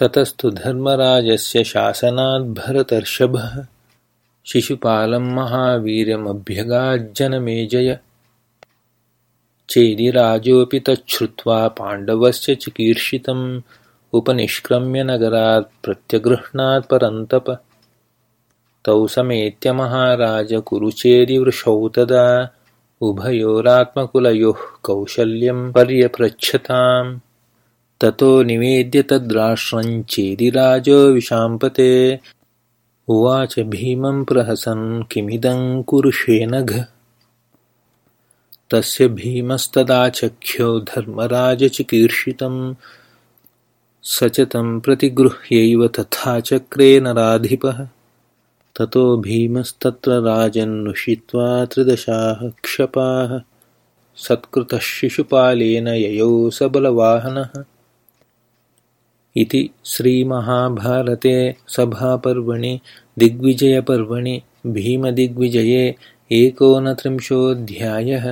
ततस्तु धर्मराजस्य शासनाद्भरतर्षभः शिशुपालं महावीर्यमभ्यगाज्जनमेजय। चेदिराजोऽपि तच्छ्रुत्वा पाण्डवस्य चिकीर्षितम् उपनिष्क्रम्य नगरात् प्रत्यगृह्णात् परन्तप। तौ समेत्य महाराज कुरुचेदिवृषौ तदा। उभयोरात्मकुलयोः कौशल्यं पर्यपृच्छताम् ततो निवेद्य तद्राष्ट्रञ्चेदिराजो विशाम्पते। उवाच भीमं प्रहसन् किमिदं कुरुषे नघ तस्य भीमस्तदाचख्यो धर्मराजचिकीर्षितं स च तं प्रतिगृह्यैव तथा चक्रे नराधिपः ततो भीमस्तत्र राजन्नुषित्वा त्रिदशाः क्षपाः। सत्कृतः शिशुपालेन ययौ सबलवाहनः इति श्रीमहाभारते सभापर्वणि दिग्विजयपर्वणि भीमदिग्विजये एकोनत्रिंशोऽध्यायः